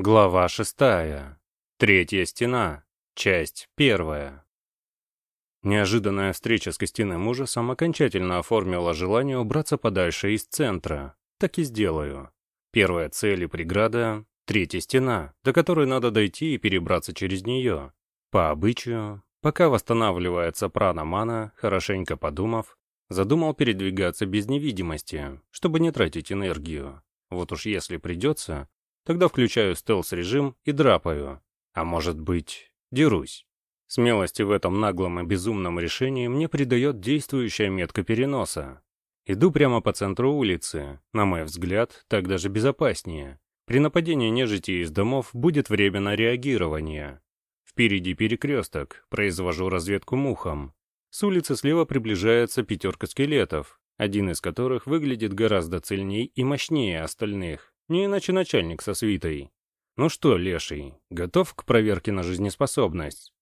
Глава шестая. Третья стена. Часть первая. Неожиданная встреча с костяным ужасом окончательно оформила желание убраться подальше из центра. Так и сделаю. Первая цель и преграда — третья стена, до которой надо дойти и перебраться через нее. По обычаю, пока восстанавливается прана-мана, хорошенько подумав, задумал передвигаться без невидимости, чтобы не тратить энергию. Вот уж если придется, Тогда включаю стелс-режим и драпаю. А может быть, дерусь. Смелости в этом наглом и безумном решении мне придает действующая метка переноса. Иду прямо по центру улицы. На мой взгляд, так даже безопаснее. При нападении нежити из домов будет время на реагирование. Впереди перекресток, произвожу разведку мухом. С улицы слева приближается пятерка скелетов, один из которых выглядит гораздо цельней и мощнее остальных. Не иначе начальник со свитой. Ну что, леший, готов к проверке на жизнеспособность?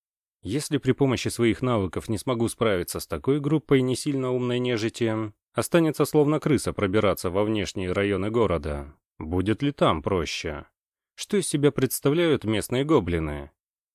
Если при помощи своих навыков не смогу справиться с такой группой не сильно умной нежити, останется словно крыса пробираться во внешние районы города. Будет ли там проще? Что из себя представляют местные гоблины?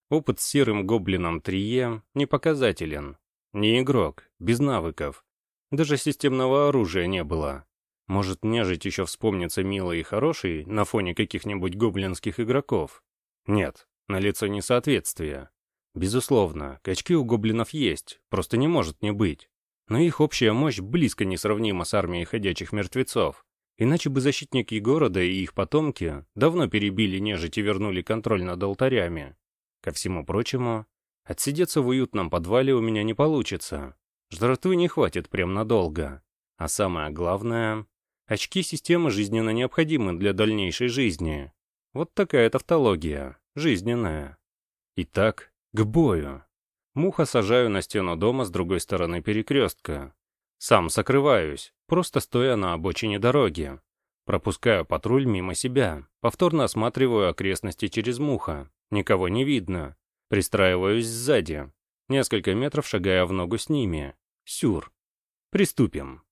Опыт с серым гоблином Трие не показателен. Не игрок, без навыков. Даже системного оружия не было. Может, нежить еще вспомнится милой и хорошей на фоне каких-нибудь гоблинских игроков? Нет, на лицо несоответствие. Безусловно, качки у гоблинов есть, просто не может не быть. Но их общая мощь близко несравнима с армией ходячих мертвецов. Иначе бы защитники города и их потомки давно перебили нежить и вернули контроль над алтарями. Ко всему прочему, отсидеться в уютном подвале у меня не получится. Жратвы не хватит прям надолго. А самое главное, Очки системы жизненно необходимы для дальнейшей жизни. Вот такая тавтология, жизненная. Итак, к бою. Муха сажаю на стену дома с другой стороны перекрестка. Сам сокрываюсь, просто стоя на обочине дороги. Пропускаю патруль мимо себя, повторно осматриваю окрестности через муха. Никого не видно. Пристраиваюсь сзади. Несколько метров шагая в ногу с ними. Сюр. Приступим.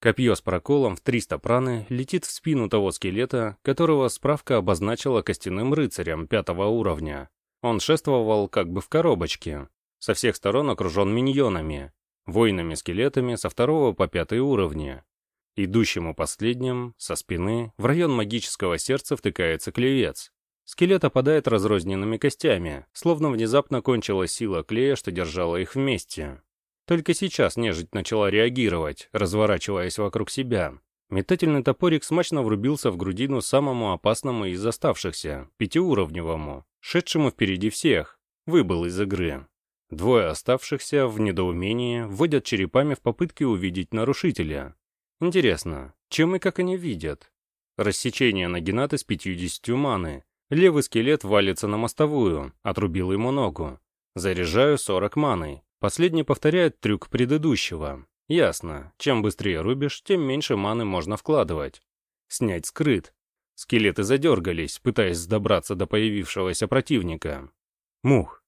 Копье с проколом в 300 праны летит в спину того скелета, которого справка обозначила костяным рыцарем пятого уровня. Он шествовал как бы в коробочке, со всех сторон окружен миньонами, воинами-скелетами со второго по пятый уровни. Идущему последним, со спины, в район магического сердца втыкается клевец. Скелет опадает разрозненными костями, словно внезапно кончилась сила клея, что держала их вместе. Только сейчас нежить начала реагировать, разворачиваясь вокруг себя. Метательный топорик смачно врубился в грудину самому опасному из оставшихся, пятиуровневому, шедшему впереди всех, выбыл из игры. Двое оставшихся в недоумении вводят черепами в попытке увидеть нарушителя. Интересно, чем и как они видят? Рассечение нагинаты с 50 маны. Левый скелет валится на мостовую, отрубил ему ногу. Заряжаю 40 маны, Последний повторяет трюк предыдущего. Ясно, чем быстрее рубишь, тем меньше маны можно вкладывать. Снять скрыт. Скелеты задергались, пытаясь добраться до появившегося противника. Мух.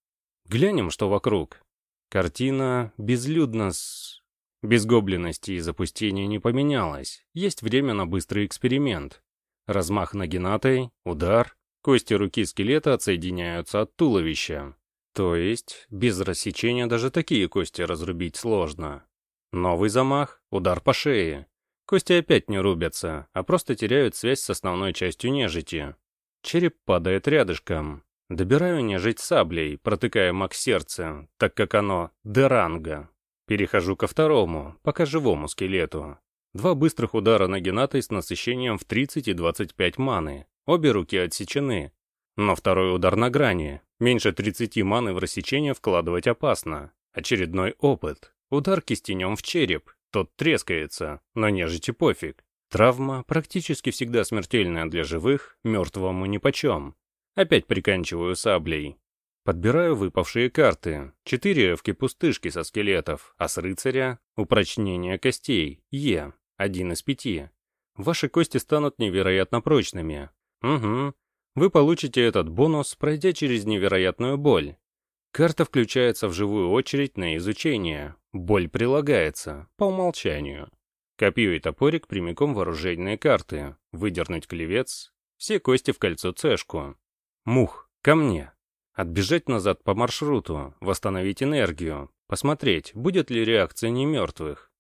Глянем, что вокруг. Картина безлюдно с... Безгобленности и запустения не поменялась. Есть время на быстрый эксперимент. Размах нагинатой, удар. Кости руки скелета отсоединяются от туловища. То есть, без рассечения даже такие кости разрубить сложно. Новый замах, удар по шее. Кости опять не рубятся, а просто теряют связь с основной частью нежити. Череп падает рядышком. Добираю нежить саблей, протыкая маг сердце, так как оно деранга. Перехожу ко второму, пока живому скелету. Два быстрых удара на генатой с насыщением в 30 и 25 маны. Обе руки отсечены. Но второй удар на грани, Меньше 30 маны в рассечение вкладывать опасно. Очередной опыт. Удар кистенем в череп. Тот трескается, но нежити пофиг. Травма практически всегда смертельная для живых, мертвому нипочем. Опять приканчиваю саблей. Подбираю выпавшие карты. Четыре эвки-пустышки со скелетов, а с рыцаря — упрочнение костей, Е, один из пяти. Ваши кости станут невероятно прочными. Угу, вы получите этот бонус, пройдя через невероятную боль. Карта включается в живую очередь на изучение. Боль прилагается, по умолчанию. Копье и топорик прямиком в оружейные карты. Выдернуть клевец. Все кости в кольцо цешку. Мух, ко мне. Отбежать назад по маршруту, восстановить энергию, посмотреть, будет ли реакция немертвых.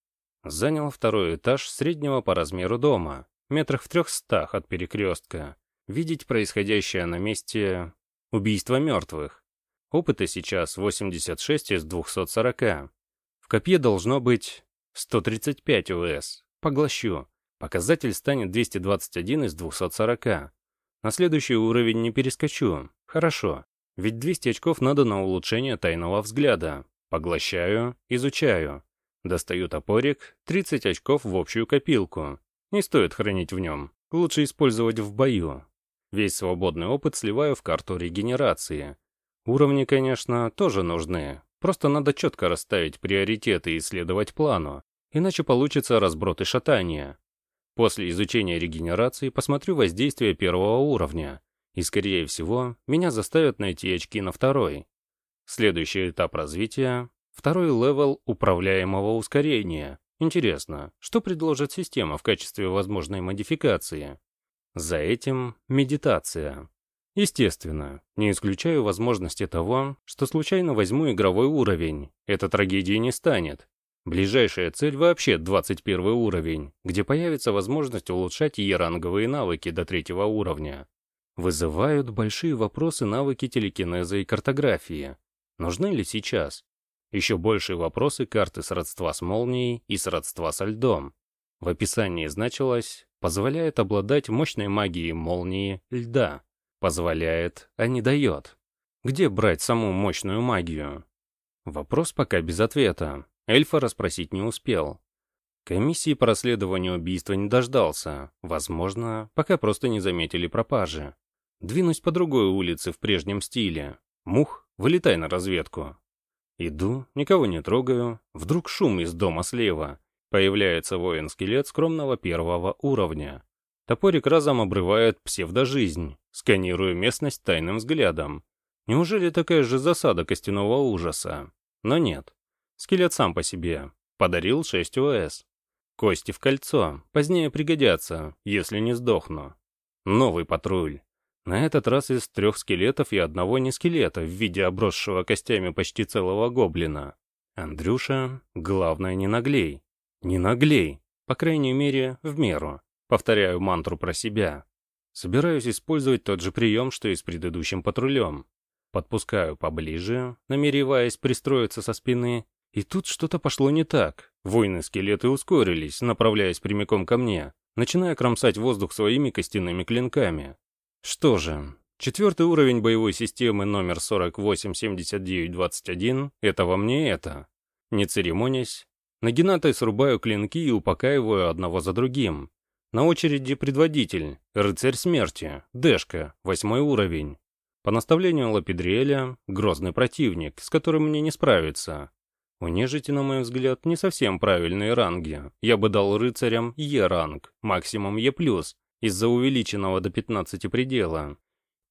Занял второй этаж среднего по размеру дома, метрах в трехстах от перекрестка. Видеть происходящее на месте убийства мертвых. Опыта сейчас 86 из 240. В копье должно быть 135 УС. Поглощу. Показатель станет 221 из 240. На следующий уровень не перескочу. Хорошо. Ведь 200 очков надо на улучшение тайного взгляда. Поглощаю, изучаю. Достаю топорик, 30 очков в общую копилку. Не стоит хранить в нем. Лучше использовать в бою. Весь свободный опыт сливаю в карту регенерации. Уровни, конечно, тоже нужны. Просто надо четко расставить приоритеты и следовать плану. Иначе получится разброд и шатание. После изучения регенерации посмотрю воздействие первого уровня, и, скорее всего, меня заставят найти очки на второй. Следующий этап развития — второй level управляемого ускорения. Интересно, что предложит система в качестве возможной модификации? За этим — медитация. Естественно, не исключаю возможности того, что случайно возьму игровой уровень. Это трагедии не станет. Ближайшая цель вообще 21 уровень, где появится возможность улучшать Е-ранговые навыки до третьего уровня. Вызывают большие вопросы навыки телекинеза и картографии. Нужны ли сейчас? Еще большие вопросы карты сродства с молнией и сродства со льдом. В описании значилось «позволяет обладать мощной магией молнии льда». Позволяет, а не дает. Где брать саму мощную магию? Вопрос пока без ответа. Эльфа расспросить не успел. Комиссии по расследованию убийства не дождался. Возможно, пока просто не заметили пропажи. Двинусь по другой улице в прежнем стиле. Мух, вылетай на разведку. Иду, никого не трогаю. Вдруг шум из дома слева. Появляется воин-скелет скромного первого уровня. Топорик разом обрывает псевдожизнь. Сканирую местность тайным взглядом. Неужели такая же засада костяного ужаса? Но нет. Скелет сам по себе. Подарил 6 ОС. Кости в кольцо. Позднее пригодятся, если не сдохну. Новый патруль. На этот раз из трех скелетов и одного не скелета в виде обросшего костями почти целого гоблина. Андрюша, главное, не наглей. Не наглей. По крайней мере, в меру. Повторяю мантру про себя. Собираюсь использовать тот же прием, что и с предыдущим патрулем. Подпускаю поближе, намереваясь пристроиться со спины, и тут что-то пошло не так. Воины-скелеты ускорились, направляясь прямиком ко мне, начиная кромсать воздух своими костяными клинками. Что же, четвертый уровень боевой системы номер 487921 — это во мне это. Не церемонясь, нагинатой срубаю клинки и упокаиваю одного за другим. На очереди предводитель, рыцарь смерти, Дэшка, восьмой уровень. По наставлению Лапидриэля, грозный противник, с которым мне не справиться. У нежити, на мой взгляд, не совсем правильные ранги. Я бы дал рыцарям Е-ранг, максимум Е+, из-за увеличенного до 15 предела.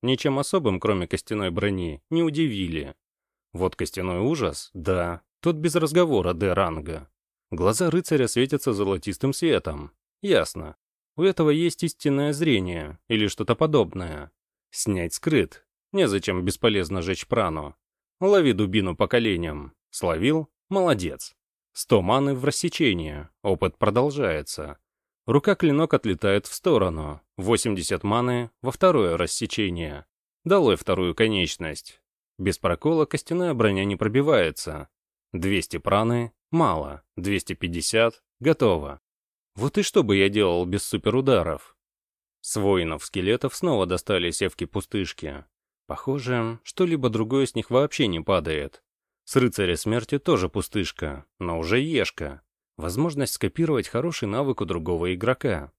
Ничем особым, кроме костяной брони, не удивили. Вот костяной ужас, да, тот без разговора Д-ранга. Глаза рыцаря светятся золотистым светом. Ясно. У этого есть истинное зрение, или что-то подобное. Снять скрыт. Незачем бесполезно жечь прану. Лови дубину по коленям. Словил? Молодец. Сто маны в рассечение. Опыт продолжается. Рука-клинок отлетает в сторону. 80 маны во второе рассечение. Долой вторую конечность. Без прокола костяная броня не пробивается. 200 праны — мало. 250 — готово. Вот и что бы я делал без суперударов? С воинов-скелетов снова достали севки-пустышки. Похоже, что-либо другое с них вообще не падает. С рыцаря смерти тоже пустышка, но уже ешка. Возможность скопировать хороший навык у другого игрока.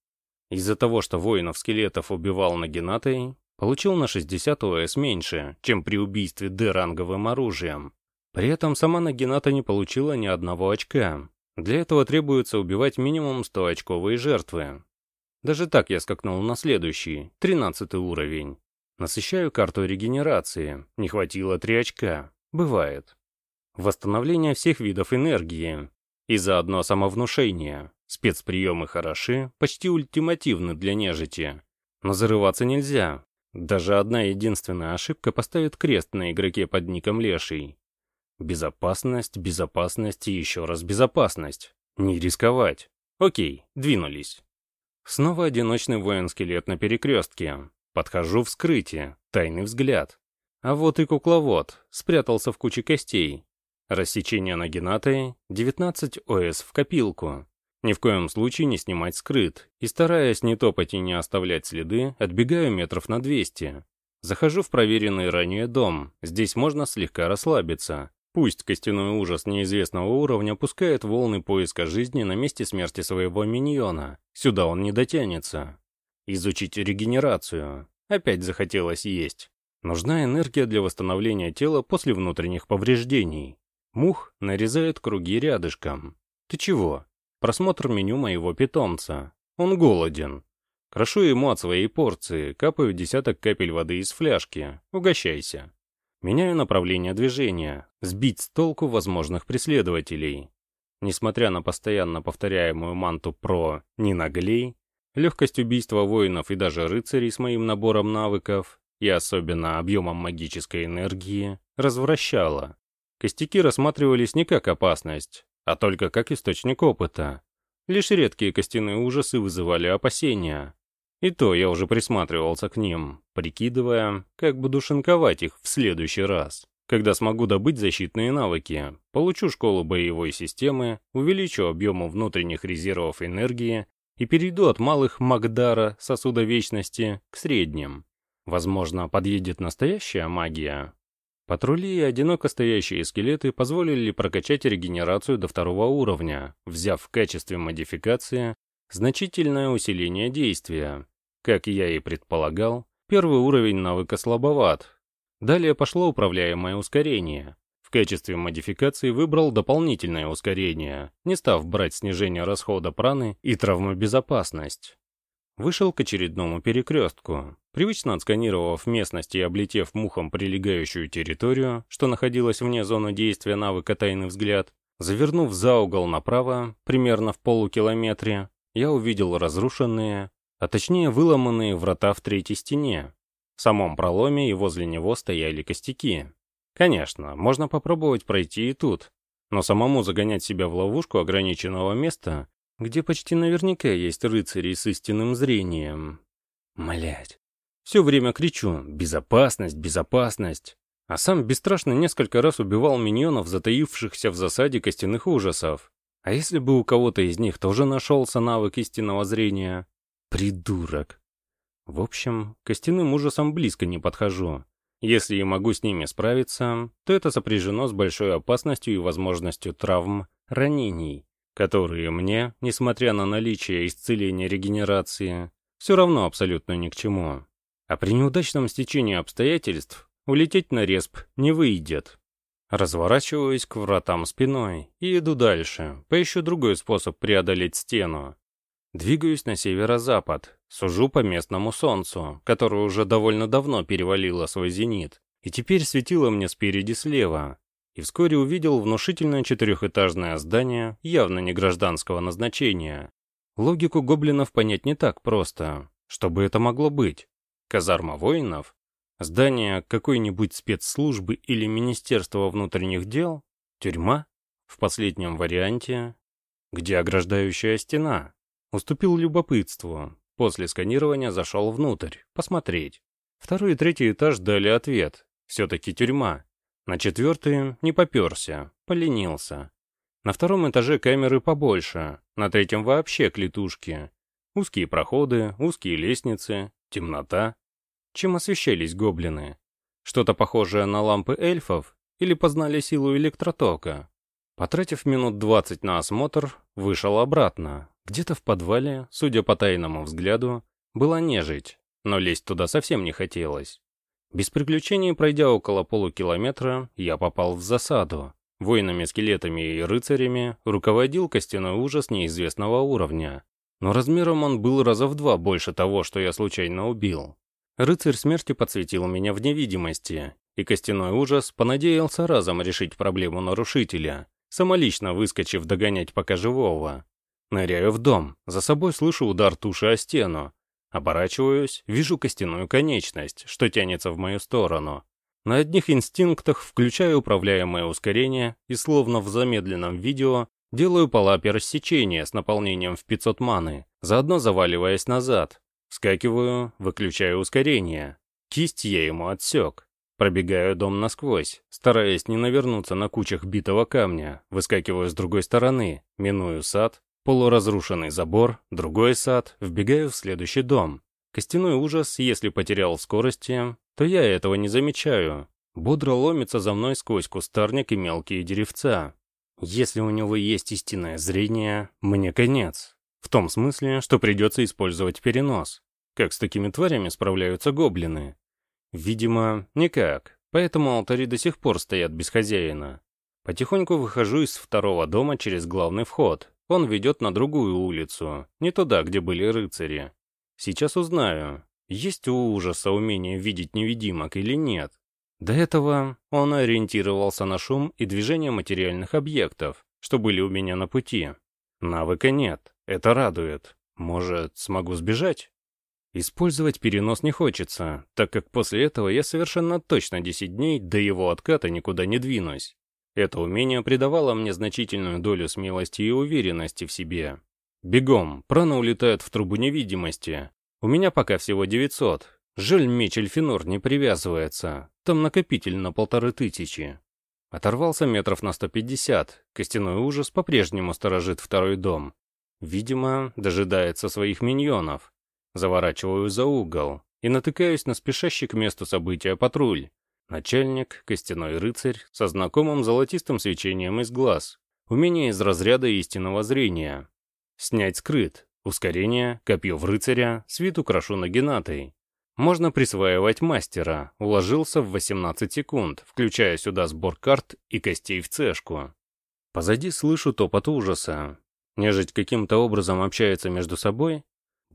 Из-за того, что воинов-скелетов убивал Нагинатой, получил на 60 ОС меньше, чем при убийстве Д-ранговым оружием. При этом сама Нагината не получила ни одного очка. Для этого требуется убивать минимум 100-очковые жертвы. Даже так я скакнул на следующий, 13 уровень. Насыщаю карту регенерации, не хватило 3 очка. Бывает восстановление всех видов энергии и заодно самовнушение. Спецприемы хороши, почти ультимативны для нежити. Но зарываться нельзя. Даже одна единственная ошибка поставит крест на игроке под ником Леший. Безопасность, безопасность и еще раз безопасность. Не рисковать. Окей, двинулись. Снова одиночный воинский лет на перекрестке. Подхожу в скрытие, тайный взгляд. А вот и кукловод, спрятался в куче костей. Рассечение нагинатые, 19 ОС в копилку. Ни в коем случае не снимать скрыт, и стараясь не топать и не оставлять следы, отбегаю метров на 200. Захожу в проверенный ранее дом, здесь можно слегка расслабиться. Пусть костяной ужас неизвестного уровня пускает волны поиска жизни на месте смерти своего миньона. Сюда он не дотянется. Изучить регенерацию. Опять захотелось есть. Нужна энергия для восстановления тела после внутренних повреждений. Мух нарезает круги рядышком. Ты чего? Просмотр меню моего питомца. Он голоден. Крошу ему от своей порции, капаю десяток капель воды из фляжки. Угощайся. Меняю направление движения, сбить с толку возможных преследователей. Несмотря на постоянно повторяемую манту про «не наглей», легкость убийства воинов и даже рыцарей с моим набором навыков и особенно объемом магической энергии развращала. Костяки рассматривались не как опасность, а только как источник опыта. Лишь редкие костяные ужасы вызывали опасения, и то я уже присматривался к ним, прикидывая, как буду шинковать их в следующий раз. Когда смогу добыть защитные навыки, получу школу боевой системы, увеличу объему внутренних резервов энергии и перейду от малых Магдара, сосуда вечности, к средним. Возможно, подъедет настоящая магия. Патрули и одиноко стоящие скелеты позволили прокачать регенерацию до второго уровня, взяв в качестве модификации Значительное усиление действия. Как я и предполагал, первый уровень навыка слабоват. Далее пошло управляемое ускорение. В качестве модификации выбрал дополнительное ускорение, не став брать снижение расхода праны и травмобезопасность. Вышел к очередному перекрестку. Привычно отсканировав местность и облетев мухом прилегающую территорию, что находилась вне зоны действия навыка «Тайный взгляд», завернув за угол направо, примерно в полукилометре, я увидел разрушенные, а точнее выломанные врата в третьей стене. В самом проломе и возле него стояли костяки. Конечно, можно попробовать пройти и тут, но самому загонять себя в ловушку ограниченного места, где почти наверняка есть рыцари с истинным зрением. Млять. Все время кричу «Безопасность! Безопасность!» А сам бесстрашно несколько раз убивал миньонов, затаившихся в засаде костяных ужасов. А если бы у кого-то из них тоже нашелся навык истинного зрения? Придурок. В общем, к костяным ужасам близко не подхожу. Если и могу с ними справиться, то это сопряжено с большой опасностью и возможностью травм, ранений, которые мне, несмотря на наличие исцеления регенерации, все равно абсолютно ни к чему. А при неудачном стечении обстоятельств улететь на респ не выйдет. Разворачиваюсь к вратам спиной и иду дальше, поищу другой способ преодолеть стену. Двигаюсь на северо-запад, сужу по местному солнцу, которое уже довольно давно перевалило свой зенит, и теперь светило мне спереди слева, и вскоре увидел внушительное четырехэтажное здание, явно не гражданского назначения. Логику гоблинов понять не так просто. Что бы это могло быть? Казарма воинов? Здание какой-нибудь спецслужбы или Министерства внутренних дел? Тюрьма? В последнем варианте? Где ограждающая стена? Уступил любопытству. После сканирования зашел внутрь, посмотреть. Второй и третий этаж дали ответ. Все-таки тюрьма. На четвертый не поперся, поленился. На втором этаже камеры побольше, на третьем вообще клетушки. Узкие проходы, узкие лестницы, темнота чем освещались гоблины. Что-то похожее на лампы эльфов или познали силу электротока. Потратив минут двадцать на осмотр, вышел обратно. Где-то в подвале, судя по тайному взгляду, была нежить, но лезть туда совсем не хотелось. Без приключений, пройдя около полукилометра, я попал в засаду. Воинами-скелетами и рыцарями руководил костяной ужас неизвестного уровня. Но размером он был раза в два больше того, что я случайно убил. Рыцарь смерти подсветил меня в невидимости, и костяной ужас понадеялся разом решить проблему нарушителя, самолично выскочив догонять пока живого. Ныряю в дом, за собой слышу удар туши о стену. Оборачиваюсь, вижу костяную конечность, что тянется в мою сторону. На одних инстинктах включаю управляемое ускорение и словно в замедленном видео делаю по лапе рассечение с наполнением в 500 маны, заодно заваливаясь назад. Вскакиваю, выключаю ускорение. Кисть я ему отсек. Пробегаю дом насквозь, стараясь не навернуться на кучах битого камня, выскакиваю с другой стороны, миную сад, полуразрушенный забор, другой сад, вбегаю в следующий дом. Костяной ужас, если потерял скорости, то я этого не замечаю. Бодро ломится за мной сквозь кустарник и мелкие деревца. Если у него есть истинное зрение, мне конец. В том смысле, что придется использовать перенос. Как с такими тварями справляются гоблины? Видимо, никак, поэтому алтари до сих пор стоят без хозяина. Потихоньку выхожу из второго дома через главный вход. Он ведет на другую улицу, не туда, где были рыцари. Сейчас узнаю, есть у ужаса умение видеть невидимок или нет. До этого он ориентировался на шум и движение материальных объектов, что были у меня на пути. Навыка нет, это радует. Может, смогу сбежать? Использовать перенос не хочется, так как после этого я совершенно точно 10 дней до его отката никуда не двинусь. Это умение придавало мне значительную долю смелости и уверенности в себе. Бегом, прана улетает в трубу невидимости. У меня пока всего 900. Жаль, меч Эльфинор не привязывается. Там накопитель на полторы тысячи. Оторвался метров на 150. Костяной ужас по-прежнему сторожит второй дом. Видимо, дожидается своих миньонов. Заворачиваю за угол и натыкаюсь на спешащий к месту события патруль. Начальник, костяной рыцарь, со знакомым золотистым свечением из глаз. Умение из разряда истинного зрения. Снять скрыт. Ускорение, копье в рыцаря, свит украшу нагинатой. Можно присваивать мастера, уложился в 18 секунд, включая сюда сбор карт и костей в цешку. Позади слышу топот ужаса. Нежить каким-то образом общается между собой,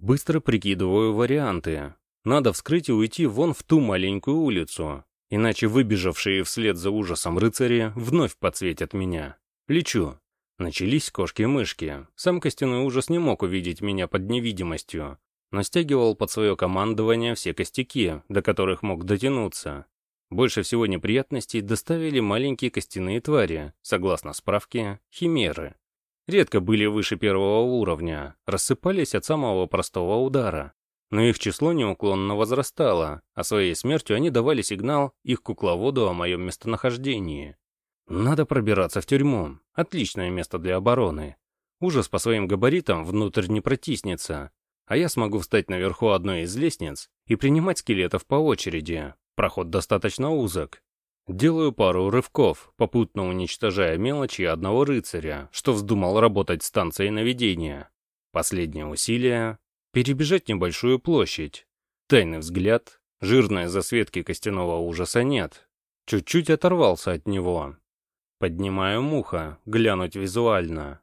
Быстро прикидываю варианты. Надо вскрыть и уйти вон в ту маленькую улицу, иначе выбежавшие вслед за ужасом рыцари вновь подсветят меня. Лечу. Начались кошки-мышки. Сам костяной ужас не мог увидеть меня под невидимостью, но стягивал под свое командование все костяки, до которых мог дотянуться. Больше всего неприятностей доставили маленькие костяные твари, согласно справке, химеры редко были выше первого уровня, рассыпались от самого простого удара. Но их число неуклонно возрастало, а своей смертью они давали сигнал их кукловоду о моем местонахождении. Надо пробираться в тюрьму. Отличное место для обороны. Ужас по своим габаритам внутрь не протиснется, а я смогу встать наверху одной из лестниц и принимать скелетов по очереди. Проход достаточно узок, Делаю пару рывков, попутно уничтожая мелочи одного рыцаря, что вздумал работать станцией наведения. Последнее усилие — перебежать небольшую площадь. Тайный взгляд, жирной засветки костяного ужаса нет. Чуть-чуть оторвался от него. Поднимаю муха, глянуть визуально.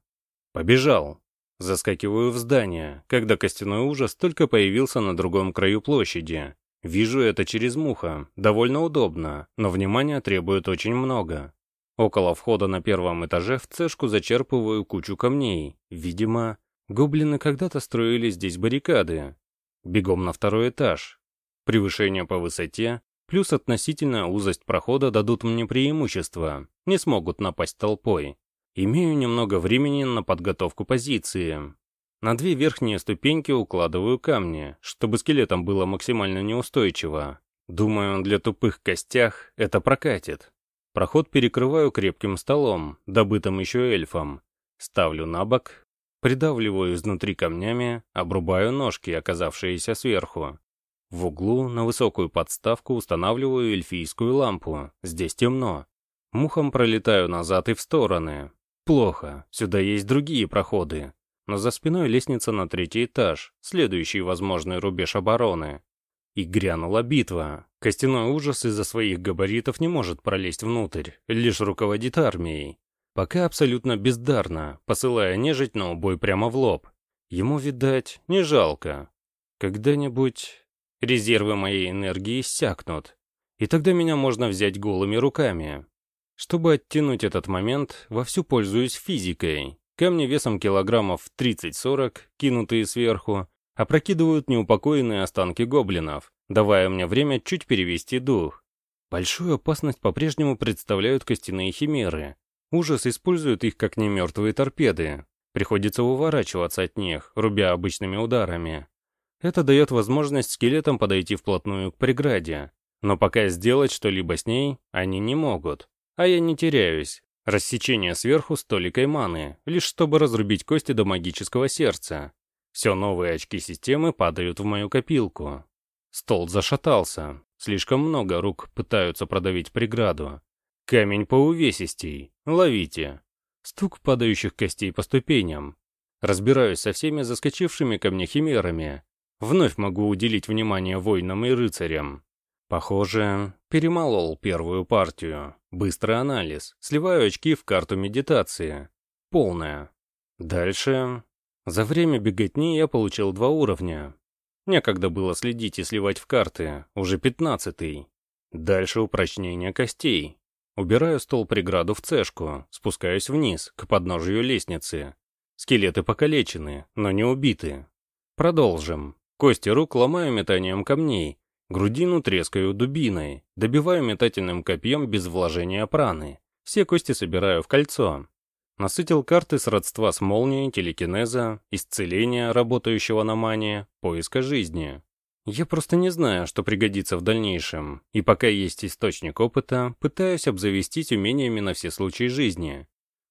Побежал. Заскакиваю в здание, когда костяной ужас только появился на другом краю площади. Вижу это через муха. Довольно удобно, но внимания требует очень много. Около входа на первом этаже в цешку зачерпываю кучу камней. Видимо, гоблины когда-то строили здесь баррикады. Бегом на второй этаж. Превышение по высоте, плюс относительная узость прохода дадут мне преимущество. Не смогут напасть толпой. Имею немного времени на подготовку позиции. На две верхние ступеньки укладываю камни, чтобы скелетам было максимально неустойчиво. Думаю, для тупых костях это прокатит. Проход перекрываю крепким столом, добытым еще эльфом. Ставлю на бок, придавливаю изнутри камнями, обрубаю ножки, оказавшиеся сверху. В углу на высокую подставку устанавливаю эльфийскую лампу. Здесь темно. Мухом пролетаю назад и в стороны. Плохо, сюда есть другие проходы но за спиной лестница на третий этаж, следующий возможный рубеж обороны. И грянула битва. Костяной ужас из-за своих габаритов не может пролезть внутрь, лишь руководит армией. Пока абсолютно бездарно, посылая нежить на убой прямо в лоб. Ему, видать, не жалко. Когда-нибудь резервы моей энергии иссякнут, и тогда меня можно взять голыми руками. Чтобы оттянуть этот момент, вовсю пользуюсь физикой, Камни весом килограммов 30-40, кинутые сверху, опрокидывают неупокоенные останки гоблинов, давая мне время чуть перевести дух. Большую опасность по-прежнему представляют костяные химеры. Ужас использует их как немертвые торпеды. Приходится уворачиваться от них, рубя обычными ударами. Это дает возможность скелетам подойти вплотную к преграде. Но пока сделать что-либо с ней они не могут. А я не теряюсь. Рассечение сверху с толикой маны, лишь чтобы разрубить кости до магического сердца. Все новые очки системы падают в мою копилку. Стол зашатался. Слишком много рук пытаются продавить преграду. Камень поувесистей. Ловите. Стук падающих костей по ступеням. Разбираюсь со всеми заскочившими ко мне химерами. Вновь могу уделить внимание воинам и рыцарям. Похоже, перемолол первую партию. Быстрый анализ. Сливаю очки в карту медитации. Полная. Дальше за время беготни я получил два уровня. Некогда было следить и сливать в карты, уже пятнадцатый. Дальше упрочнение костей. Убираю стол-преграду в цешку, спускаюсь вниз, к подножию лестницы. Скелеты покалечены, но не убиты. Продолжим. Кости рук ломаю метанием камней, грудину трескаю дубиной, добиваю метательным копьем без вложения праны. Все кости собираю в кольцо. Насытил карты с родства с молнией, телекинеза, исцеления, работающего на мане, поиска жизни. Я просто не знаю, что пригодится в дальнейшем, и пока есть источник опыта, пытаюсь обзавестись умениями на все случаи жизни.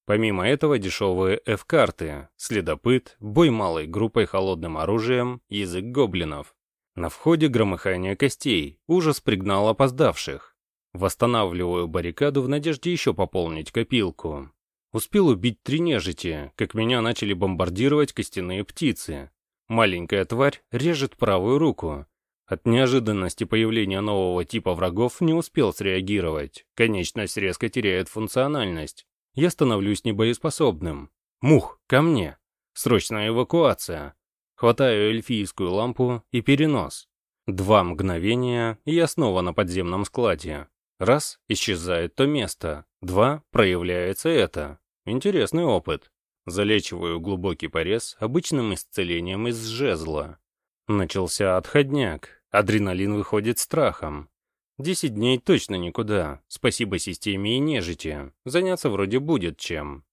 Помимо этого дешевые F-карты, следопыт, бой малой группой холодным оружием, язык гоблинов. На входе громыхание костей, ужас пригнал опоздавших. Восстанавливаю баррикаду в надежде еще пополнить копилку. Успел убить три нежити, как меня начали бомбардировать костяные птицы. Маленькая тварь режет правую руку. От неожиданности появления нового типа врагов не успел среагировать. Конечность резко теряет функциональность. Я становлюсь небоеспособным. Мух, ко мне. Срочная эвакуация. Хватаю эльфийскую лампу и перенос. Два мгновения, и я снова на подземном складе. Раз — исчезает то место. Два — проявляется это. Интересный опыт. Залечиваю глубокий порез обычным исцелением из жезла. Начался отходняк. Адреналин выходит страхом. Десять дней точно никуда. Спасибо системе и нежити. Заняться вроде будет чем.